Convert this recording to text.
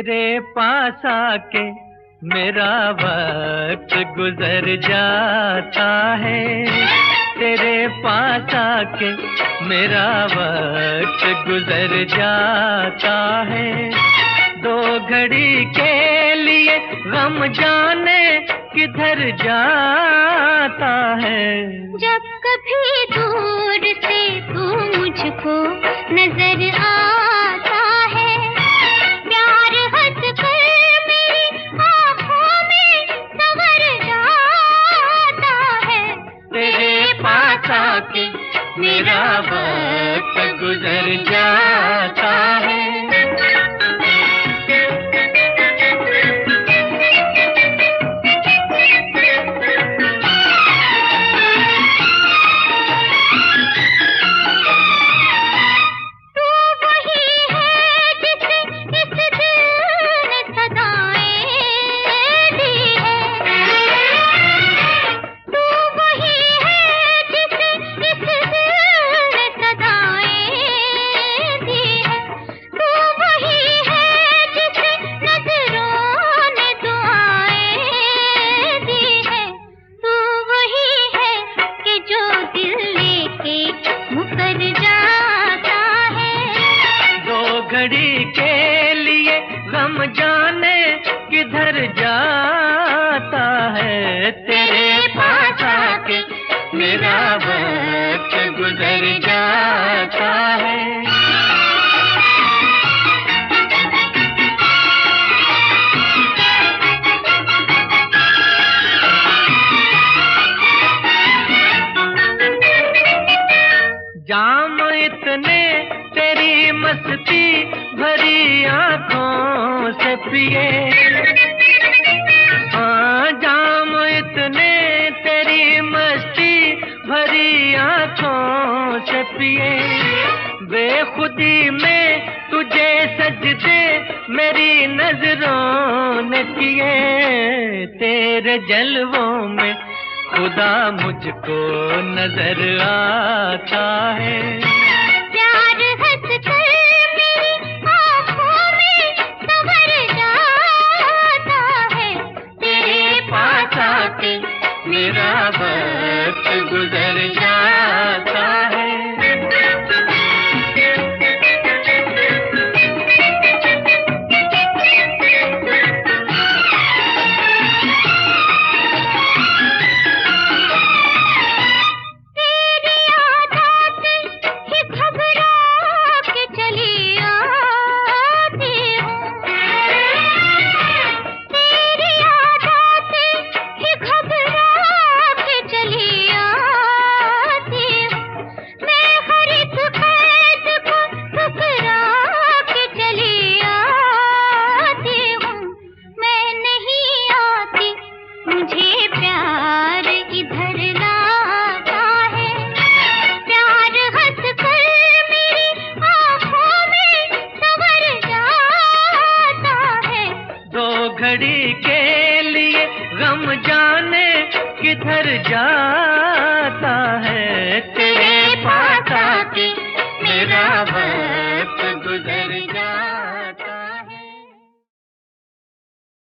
तेरे पास आके मेरा वक्त गुजर जाता है। तेरे पास आके मेरा वक्त गुजर जाता है। दो घड़ी के लिए गम जाने किधर जाता है। जब कभी दूर से तू मुझको नज़र आता आके मेरा वक्त गुजर जाता। मुकर जाता है। दो घड़ी के लिए गम जाने किधर जाता है तेरे पास आके मेरा वक्त गुजर जाता जाम इतने, तेरी मस्ती भरी आँखों से पिए। हाँ जाम इतने, तेरी मस्ती भरी आँखों से पिए। बेखुदी में तुझे सजदे, मेरी नज़रों ने किए। तेरे जलवों में खुदा मुझको नज़र आता घड़ी के लिए गम जाने किधर जाता है? तेरे पास आके मेरा वक्त